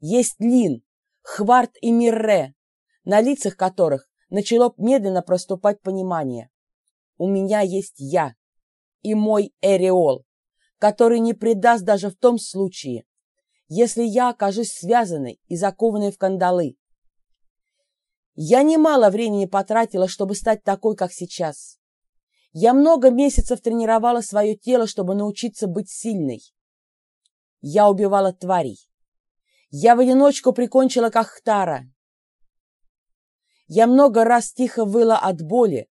Есть Лин, Хварт и Мирре, на лицах которых начало медленно проступать понимание. У меня есть я и мой Эреол, который не предаст даже в том случае, если я окажусь связанной и закованной в кандалы. Я немало времени потратила, чтобы стать такой, как сейчас. Я много месяцев тренировала свое тело, чтобы научиться быть сильной. Я убивала тварей. Я в одиночку прикончила Кахтара. Я много раз тихо выла от боли,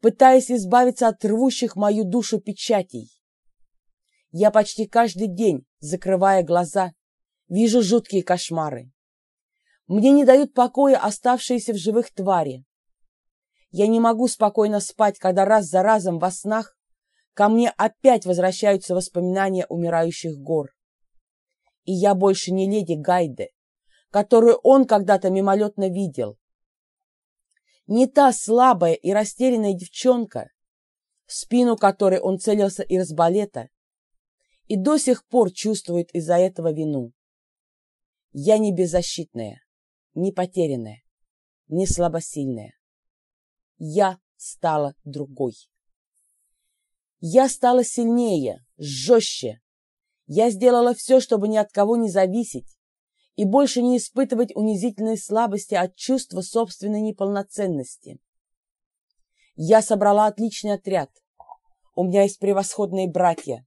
пытаясь избавиться от рвущих мою душу печатей. Я почти каждый день, закрывая глаза, вижу жуткие кошмары. Мне не дают покоя оставшиеся в живых твари. Я не могу спокойно спать, когда раз за разом во снах ко мне опять возвращаются воспоминания умирающих гор. И я больше не леди Гайде, которую он когда-то мимолетно видел не та слабая и растерянная девчонка, в спину которой он целился из балета, и до сих пор чувствует из-за этого вину. Я не беззащитная, не потерянная, не слабосильная. Я стала другой. Я стала сильнее, жестче. Я сделала все, чтобы ни от кого не зависеть, и больше не испытывать унизительной слабости от чувства собственной неполноценности. Я собрала отличный отряд. У меня есть превосходные братья,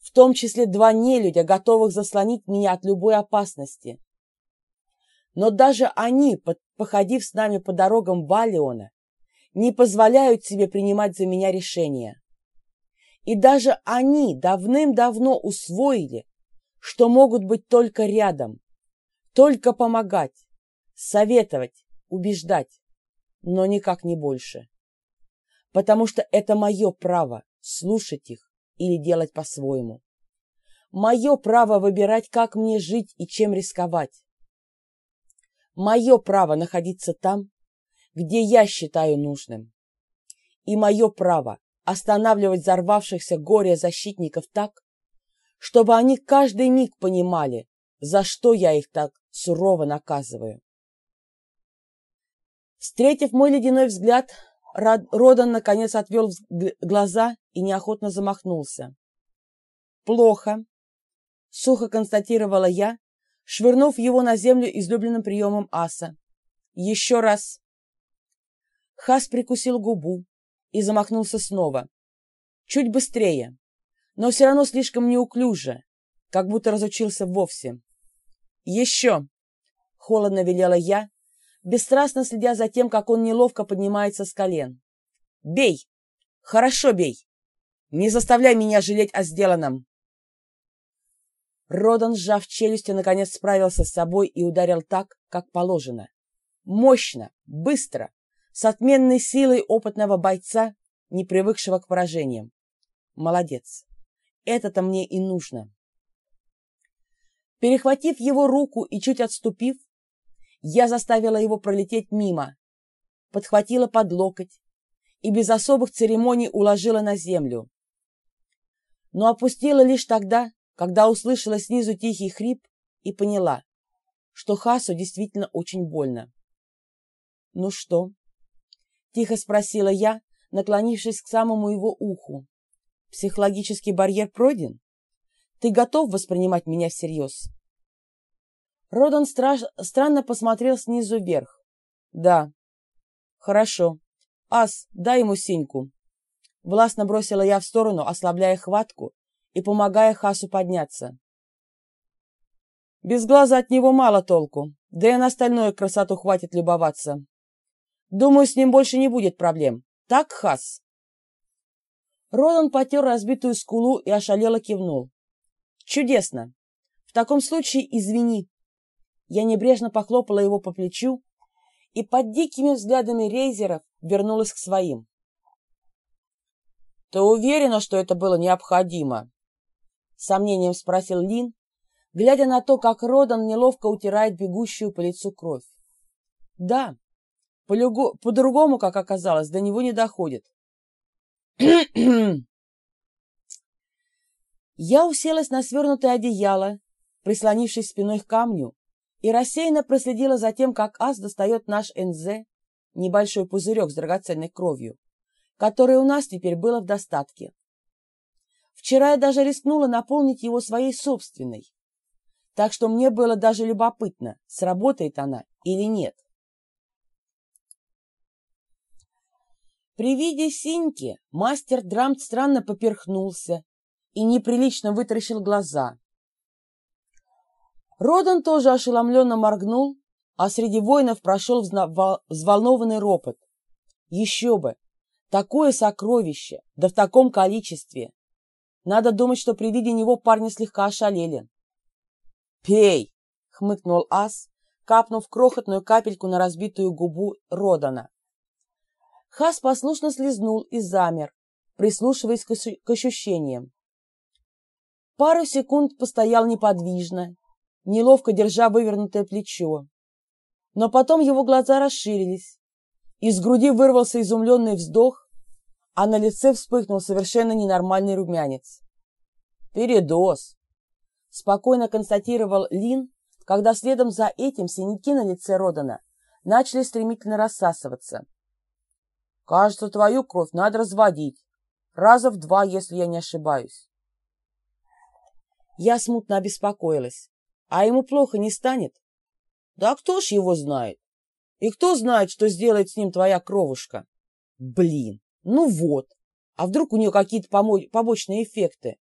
в том числе два нелюдя, готовых заслонить меня от любой опасности. Но даже они, походив с нами по дорогам Валиона, не позволяют себе принимать за меня решения. И даже они давным-давно усвоили, что могут быть только рядом, только помогать, советовать, убеждать, но никак не больше. Потому что это мое право слушать их или делать по-своему. Мое право выбирать, как мне жить и чем рисковать. Мое право находиться там, где я считаю нужным. И мое право останавливать взорвавшихся горе защитников так, чтобы они каждый миг понимали, за что я их так сурово наказываю. Встретив мой ледяной взгляд, Родан наконец отвел глаза и неохотно замахнулся. «Плохо», — сухо констатировала я, швырнув его на землю излюбленным приемом аса. «Еще раз». Хас прикусил губу и замахнулся снова. Чуть быстрее, но все равно слишком неуклюже, как будто разучился вовсе. «Еще!» — холодно велела я, бесстрастно следя за тем, как он неловко поднимается с колен. «Бей! Хорошо бей! Не заставляй меня жалеть о сделанном!» Родан, сжав челюсти, наконец справился с собой и ударил так, как положено. Мощно, быстро, с отменной силой опытного бойца, не привыкшего к поражениям. Молодец. Это-то мне и нужно. Перехватив его руку и чуть отступив, я заставила его пролететь мимо, подхватила под локоть и без особых церемоний уложила на землю. Но опустила лишь тогда, когда услышала снизу тихий хрип и поняла, что Хасу действительно очень больно. «Ну что?» — тихо спросила я, наклонившись к самому его уху. «Психологический барьер пройден?» Ты готов воспринимать меня всерьез?» Родан страж... странно посмотрел снизу вверх. «Да». «Хорошо. Ас, дай ему синьку». Властно бросила я в сторону, ослабляя хватку и помогая Хасу подняться. Без глаза от него мало толку, да и на остальную красоту хватит любоваться. Думаю, с ним больше не будет проблем. Так, Хас?» Родан потер разбитую скулу и ошалело кивнул. Чудесно. В таком случае извини. Я небрежно похлопала его по плечу и под дикими взглядами рейзеров вернулась к своим. «Ты уверена, что это было необходимо?» сомнением спросил Лин, глядя на то, как Родан неловко утирает бегущую по лицу кровь. «Да, по-другому, как оказалось, до него не доходит». Я уселась на свернутое одеяло, прислонившись спиной к камню, и рассеянно проследила за тем, как ас достает наш НЗ, небольшой пузырек с драгоценной кровью, который у нас теперь было в достатке. Вчера я даже рискнула наполнить его своей собственной, так что мне было даже любопытно, сработает она или нет. При виде Синьки мастер Драмт странно поперхнулся и неприлично вытаращил глаза. Родан тоже ошеломленно моргнул, а среди воинов прошел взволнованный ропот. Еще бы! Такое сокровище, да в таком количестве! Надо думать, что при виде него парни слегка ошалели. «Пей!» — хмыкнул ас, капнув крохотную капельку на разбитую губу Родана. Хас послушно слезнул и замер, прислушиваясь к ощущениям. Пару секунд постоял неподвижно, неловко держа вывернутое плечо. Но потом его глаза расширились, из груди вырвался изумленный вздох, а на лице вспыхнул совершенно ненормальный румянец. «Передоз!» — спокойно констатировал Лин, когда следом за этим синяки на лице Родана начали стремительно рассасываться. Кажется, твою кровь надо разводить. Раза в два, если я не ошибаюсь. Я смутно обеспокоилась. А ему плохо не станет? Да кто ж его знает? И кто знает, что сделает с ним твоя кровушка? Блин, ну вот. А вдруг у нее какие-то побочные эффекты?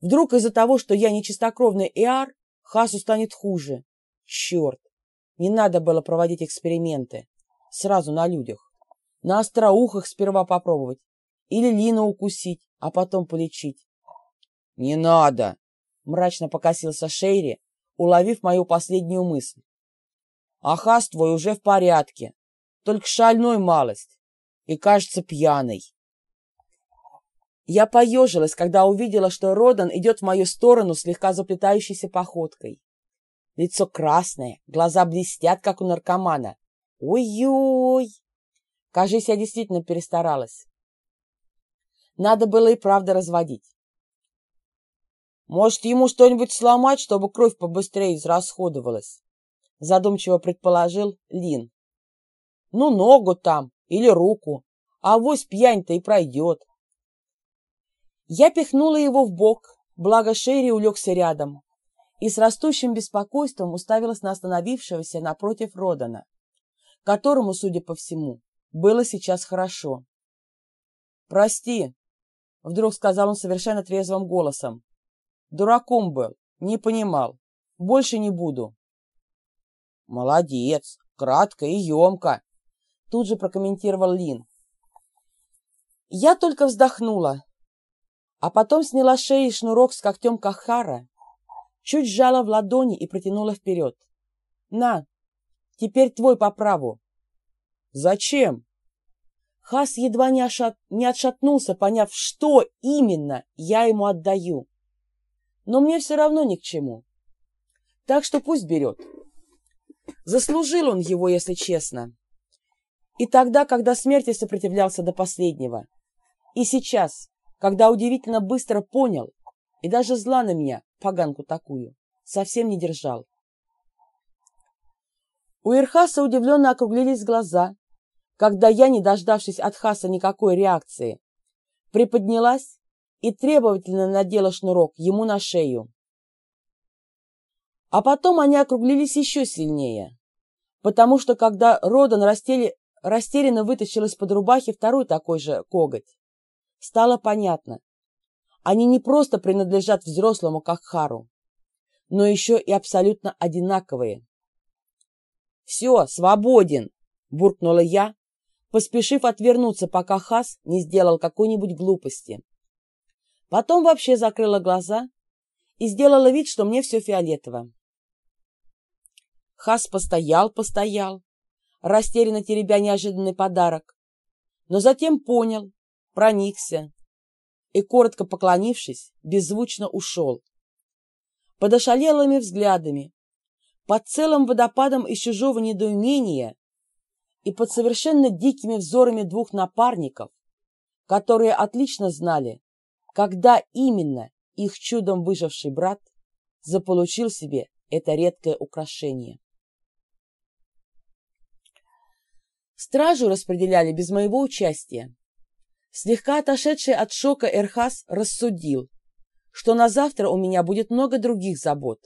Вдруг из-за того, что я не чистокровный Эар, Хасу станет хуже? Черт, не надо было проводить эксперименты. Сразу на людях. На остроухах сперва попробовать. Или Лину укусить, а потом полечить. «Не надо!» — мрачно покосился Шейри, уловив мою последнюю мысль. «Ахас твой уже в порядке, только шальной малость и, кажется, пьяный». Я поежилась, когда увидела, что Родан идет в мою сторону слегка заплетающейся походкой. Лицо красное, глаза блестят, как у наркомана. Ой-ой! Кажись, я действительно перестаралась. Надо было и правда разводить. Может, ему что-нибудь сломать, чтобы кровь побыстрее израсходовалась? Задумчиво предположил Лин. Ну, ногу там или руку. А вось пьянь-то и пройдет. Я пихнула его в бок, благо Шерри улегся рядом, и с растущим беспокойством уставилась на остановившегося напротив Родана, которому, судя по всему, было сейчас хорошо. «Прости», — вдруг сказал он совершенно трезвым голосом. «Дураком был, не понимал. Больше не буду». «Молодец, кратко и емко», — тут же прокомментировал Лин. Я только вздохнула, а потом сняла с шеи шнурок с когтем Кахара, чуть сжала в ладони и протянула вперед. «На, теперь твой по праву. «Зачем?» Хас едва не, ошат... не отшатнулся, поняв, что именно я ему отдаю. Но мне все равно ни к чему. Так что пусть берет. Заслужил он его, если честно. И тогда, когда смерти сопротивлялся до последнего. И сейчас, когда удивительно быстро понял, и даже зла на меня, поганку такую, совсем не держал. У Ирхаса удивленно округлились глаза, когда я, не дождавшись от Хаса никакой реакции, приподнялась и требовательно надела шнурок ему на шею. А потом они округлились еще сильнее, потому что когда Родан растели, растерянно вытащил из-под рубахи второй такой же коготь, стало понятно, они не просто принадлежат взрослому Каххару, но еще и абсолютно одинаковые. «Все, свободен!» – буркнула я, поспешив отвернуться, пока Хас не сделал какой-нибудь глупости. Потом вообще закрыла глаза и сделала вид, что мне все фиолетово. Хас постоял, постоял, растерянно теребя неожиданный подарок, но затем понял, проникся и, коротко поклонившись, беззвучно ушел. Под ошалелыми взглядами, под целым водопадом из чужого недоумения и под совершенно дикими взорами двух напарников, которые отлично знали, когда именно их чудом выживший брат заполучил себе это редкое украшение. Стражу распределяли без моего участия. Слегка отошедший от шока Эрхас рассудил, что на завтра у меня будет много других забот,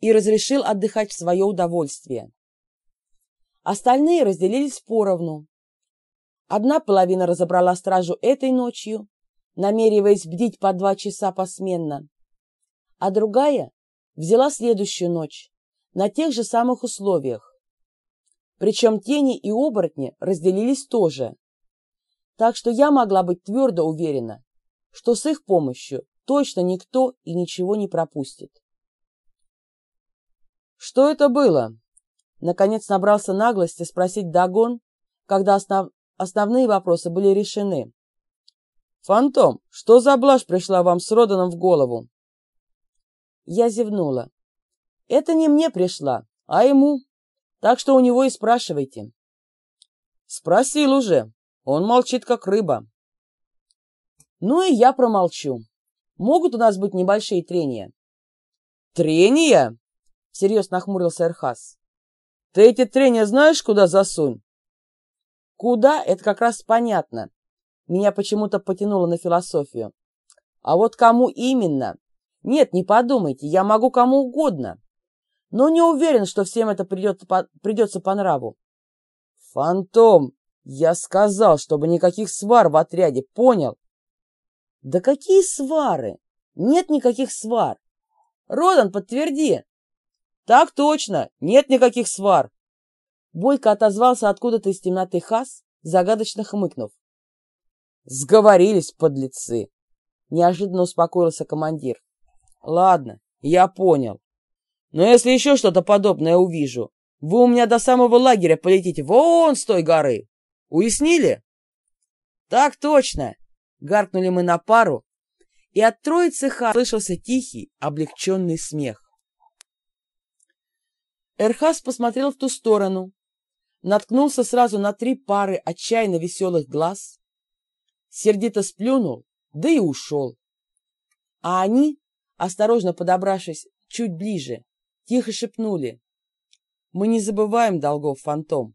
и разрешил отдыхать в свое удовольствие. Остальные разделились поровну. Одна половина разобрала стражу этой ночью, намереваясь бдить по два часа посменно, а другая взяла следующую ночь на тех же самых условиях. Причем тени и оборотни разделились тоже. Так что я могла быть твердо уверена, что с их помощью точно никто и ничего не пропустит. «Что это было?» Наконец набрался наглости спросить Дагон, когда основ... основные вопросы были решены. «Фантом, что за блажь пришла вам с Роданом в голову?» Я зевнула. «Это не мне пришла, а ему. Так что у него и спрашивайте». «Спросил уже. Он молчит, как рыба». «Ну и я промолчу. Могут у нас быть небольшие трения?» «Трения?» — всерьез нахмурился Эрхас. «Ты эти трения знаешь, куда засунь?» «Куда? Это как раз понятно. Меня почему-то потянуло на философию. А вот кому именно? Нет, не подумайте, я могу кому угодно. Но не уверен, что всем это придет, по, придется по нраву. Фантом, я сказал, чтобы никаких свар в отряде, понял? Да какие свары? Нет никаких свар. Родан, подтверди. Так точно, нет никаких свар. Бойко отозвался откуда-то из темноты Хас, загадочно хмыкнув. Сговорились, подлецы. Неожиданно успокоился командир. Ладно, я понял. Но если еще что-то подобное увижу, вы у меня до самого лагеря полетите вон с той горы. Уяснили? Так точно. Гаркнули мы на пару, и от троицы Ха слышался тихий, облегченный смех. Эрхас посмотрел в ту сторону, наткнулся сразу на три пары отчаянно веселых глаз, сердито сплюнул, да и ушел. А они, осторожно подобравшись чуть ближе, тихо шепнули. Мы не забываем долгов, фантом,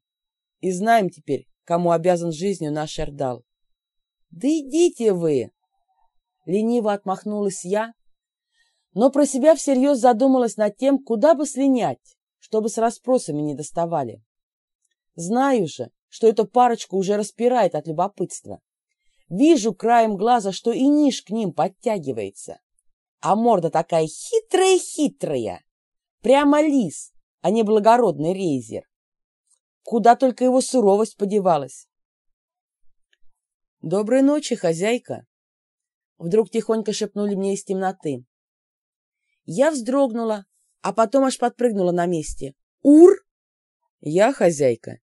и знаем теперь, кому обязан жизнью наш Эрдал. Да идите вы! Лениво отмахнулась я, но про себя всерьез задумалась над тем, куда бы слинять, чтобы с расспросами не доставали. Знаю же, что эту парочку уже распирает от любопытства. Вижу краем глаза, что и ниш к ним подтягивается. А морда такая хитрая-хитрая. Прямо лис, а не благородный рейзер. Куда только его суровость подевалась. «Доброй ночи, хозяйка!» Вдруг тихонько шепнули мне из темноты. Я вздрогнула, а потом аж подпрыгнула на месте. «Ур!» «Я хозяйка.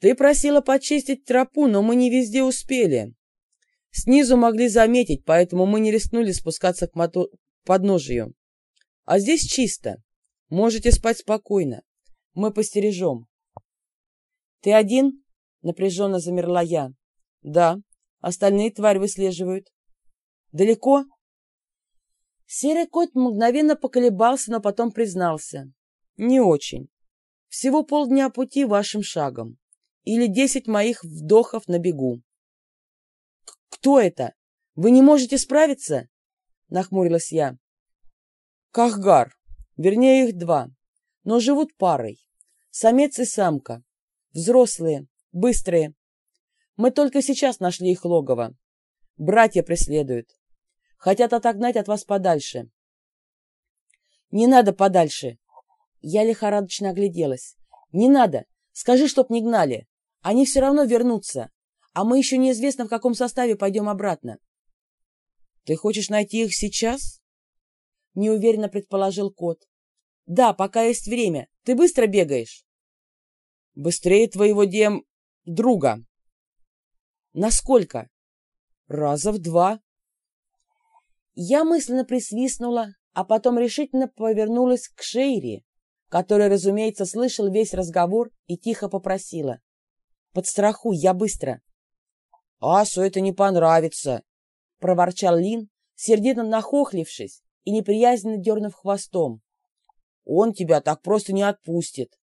Ты просила почистить тропу, но мы не везде успели. Снизу могли заметить, поэтому мы не рискнули спускаться к моту... подножию. А здесь чисто. Можете спать спокойно. Мы постережем. Ты один? Напряженно замерла я. Да. Остальные тварь выслеживают. Далеко? Серый кот мгновенно поколебался, но потом признался. Не очень. Всего полдня пути вашим шагом. Или десять моих вдохов на бегу. «Кто это? Вы не можете справиться?» — нахмурилась я. «Кахгар. Вернее, их два. Но живут парой. Самец и самка. Взрослые, быстрые. Мы только сейчас нашли их логово. Братья преследуют. Хотят отогнать от вас подальше». «Не надо подальше!» Я лихорадочно огляделась. «Не надо! Скажи, чтоб не гнали! Они все равно вернутся! а мы еще неизвестно, в каком составе пойдем обратно. — Ты хочешь найти их сейчас? — неуверенно предположил кот. — Да, пока есть время. Ты быстро бегаешь? — Быстрее твоего дем... друга. — Насколько? — Раза в два. Я мысленно присвистнула, а потом решительно повернулась к Шейри, который, разумеется, слышал весь разговор и тихо попросила. «Подстрахуй, я быстро!» «Асу это не понравится!» — проворчал Лин, сердито нахохлившись и неприязненно дернув хвостом. Он тебя так просто не отпустит.